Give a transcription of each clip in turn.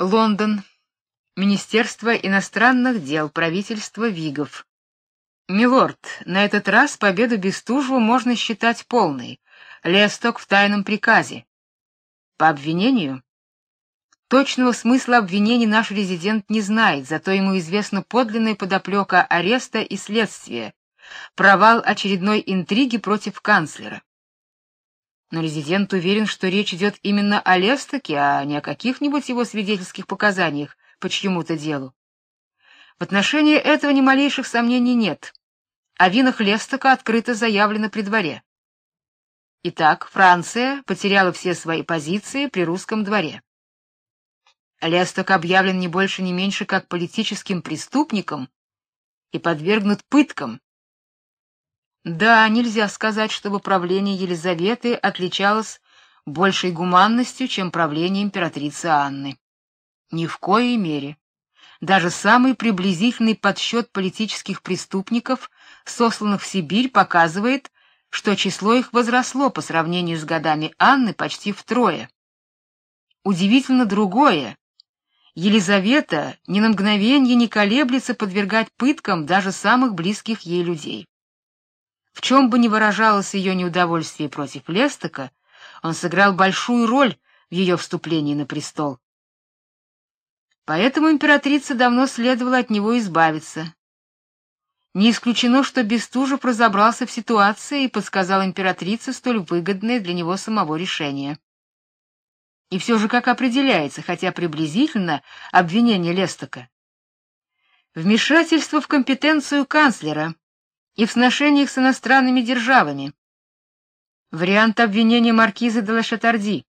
Лондон. Министерство иностранных дел правительства Вигов. Милорд, на этот раз победу Бестужеву можно считать полной. Лесток в тайном приказе. По обвинению Точного смысла обвинений наш резидент не знает, зато ему известна подлинная подоплека ареста и следствия, провал очередной интриги против канцлера. Но резидент уверен, что речь идет именно о Лестоке, а не о каких-нибудь его свидетельских показаниях по чьему-то делу. В отношении этого ни малейших сомнений нет. О винах Лестока открыто заявлено при дворе. Итак, Франция потеряла все свои позиции при русском дворе. Лесток объявлен не больше, не меньше как политическим преступником и подвергнут пыткам. Да, нельзя сказать, чтобы правление Елизаветы отличалось большей гуманностью, чем правление императрицы Анны. Ни в коей мере. Даже самый приблизительный подсчет политических преступников, сосланных в Сибирь, показывает, что число их возросло по сравнению с годами Анны почти втрое. Удивительно другое. Елизавета ни на мгновение не колеблется подвергать пыткам даже самых близких ей людей. В чем бы ни выражалось ее неудовольствие против Лестока, он сыграл большую роль в ее вступлении на престол. Поэтому императрице давно следовало от него избавиться. Не исключено, что Бестужев разобрался в ситуации и подсказал императрице столь выгодное для него самого решение. И все же как определяется, хотя приблизительно, обвинение Лестока? Вмешательство в компетенцию канцлера и в сношениях с иностранными державами. Вариант обвинения маркизы де Лашатарди.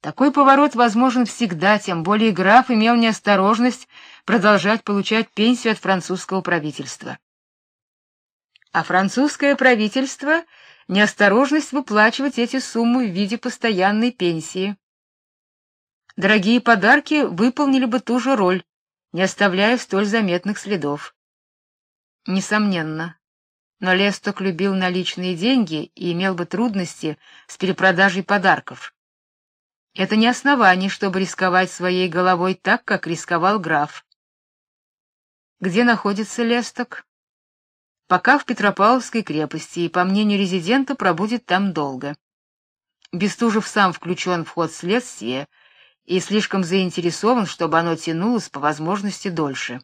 Такой поворот возможен всегда, тем более граф имел неосторожность продолжать получать пенсию от французского правительства. А французское правительство неосторожность выплачивать эти суммы в виде постоянной пенсии. Дорогие подарки выполнили бы ту же роль, не оставляя столь заметных следов. Несомненно. Но Лесток любил наличные деньги и имел бы трудности с перепродажей подарков. Это не основание, чтобы рисковать своей головой так, как рисковал граф. Где находится Лесток? Пока в Петропавловской крепости, и, по мнению резидента, пробудет там долго. Бестужев сам включен в ход следствия и слишком заинтересован, чтобы оно тянулось по возможности дольше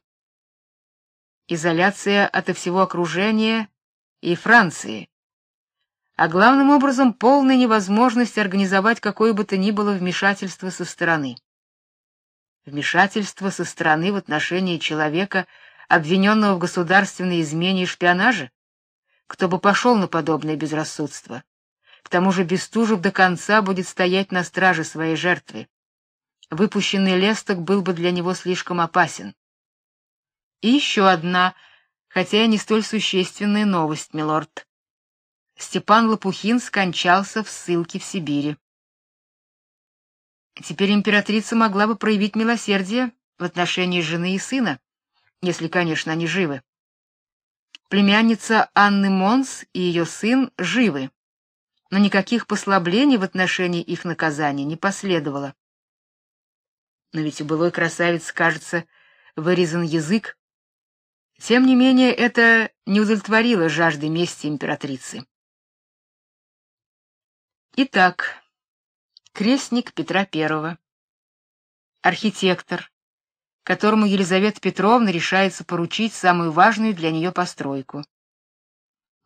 изоляция ото всего окружения и Франции, а главным образом полная невозможность организовать какое бы то ни было вмешательство со стороны. Вмешательство со стороны в отношении человека, обвиненного в государственной измене и шпионаже? Кто бы пошел на подобное безрассудство? К тому же Бестужев до конца будет стоять на страже своей жертвы. Выпущенный лесток был бы для него слишком опасен. И еще одна, хотя и не столь существенная новость, милорд. Степан Лопухин скончался в ссылке в Сибири. Теперь императрица могла бы проявить милосердие в отношении жены и сына, если, конечно, они живы. Племянница Анны Монс и ее сын живы, но никаких послаблений в отношении их наказания не последовало. Но ведь у былой красавицы, кажется, вырезан язык, тем не менее, это не удовлетворило жажды мести императрицы. Итак, крестник Петра I, архитектор, которому Елизавета Петровна решается поручить самую важную для нее постройку.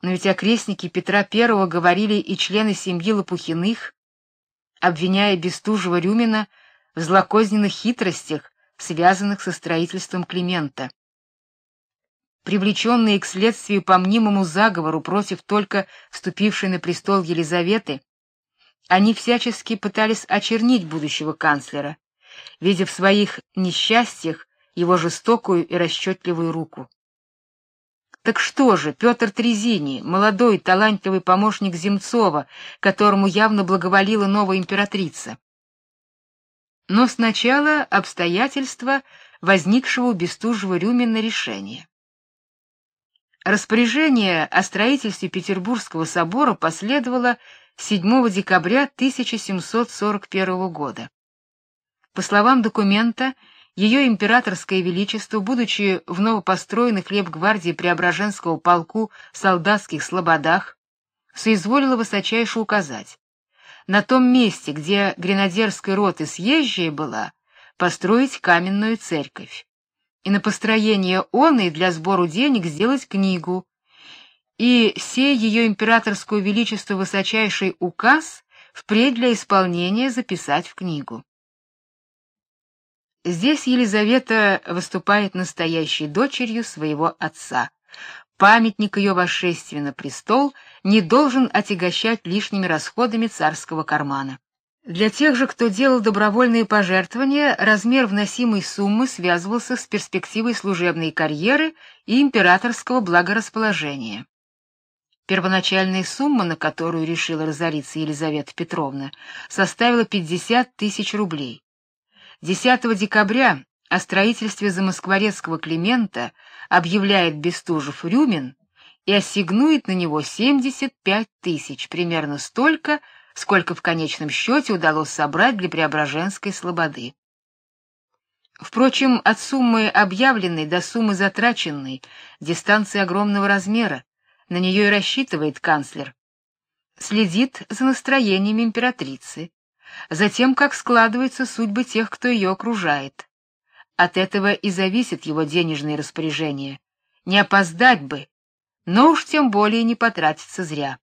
Но ведь о крестнике Петра I говорили и члены семьи Лопухиных, обвиняя Бестужева-Рюмина в злокозненных хитростях, связанных со строительством Климента привлеченные к следствию по мнимому заговору против только вступившей на престол Елизаветы, они всячески пытались очернить будущего канцлера, видя в своих несчастьях его жестокую и расчетливую руку. Так что же, Петр Трезини, молодой талантливый помощник Земцова, которому явно благоволила новая императрица. Но сначала обстоятельства возникшего у Бестужева-Рюмина решения. Распоряжение о строительстве Петербургского собора последовало 7 декабря 1741 года. По словам документа, ее императорское величество, будучи в новопостроенных лейб-гвардии Преображенского полку солдатских слободах, соизволило высочайше указать: на том месте, где гренадерской роты съезжая была, построить каменную церковь, и на построение оной для сбору денег сделать книгу, и сей ее императорское величество высочайший указ впредь для исполнения записать в книгу. Здесь Елизавета выступает настоящей дочерью своего отца. Памятник ее восшествия на престол не должен отягощать лишними расходами царского кармана. Для тех же, кто делал добровольные пожертвования, размер вносимой суммы связывался с перспективой служебной карьеры и императорского благорасположения. Первоначальная сумма, на которую решила разориться Елизавета Петровна, составила 50 тысяч рублей. 10 декабря о строительстве замоскворецкого Климента объявляет Бестужев-Рюмин и ассигнует на него 75 тысяч, примерно столько, сколько в конечном счете удалось собрать для Преображенской слободы. Впрочем, от суммы объявленной до суммы затраченной дистанция огромного размера, на нее и рассчитывает канцлер. Следит за настроениями императрицы, за тем, как складываются судьбы тех, кто ее окружает. От этого и зависит его денежные распоряжения. Не опоздать бы, но уж тем более не потратиться зря.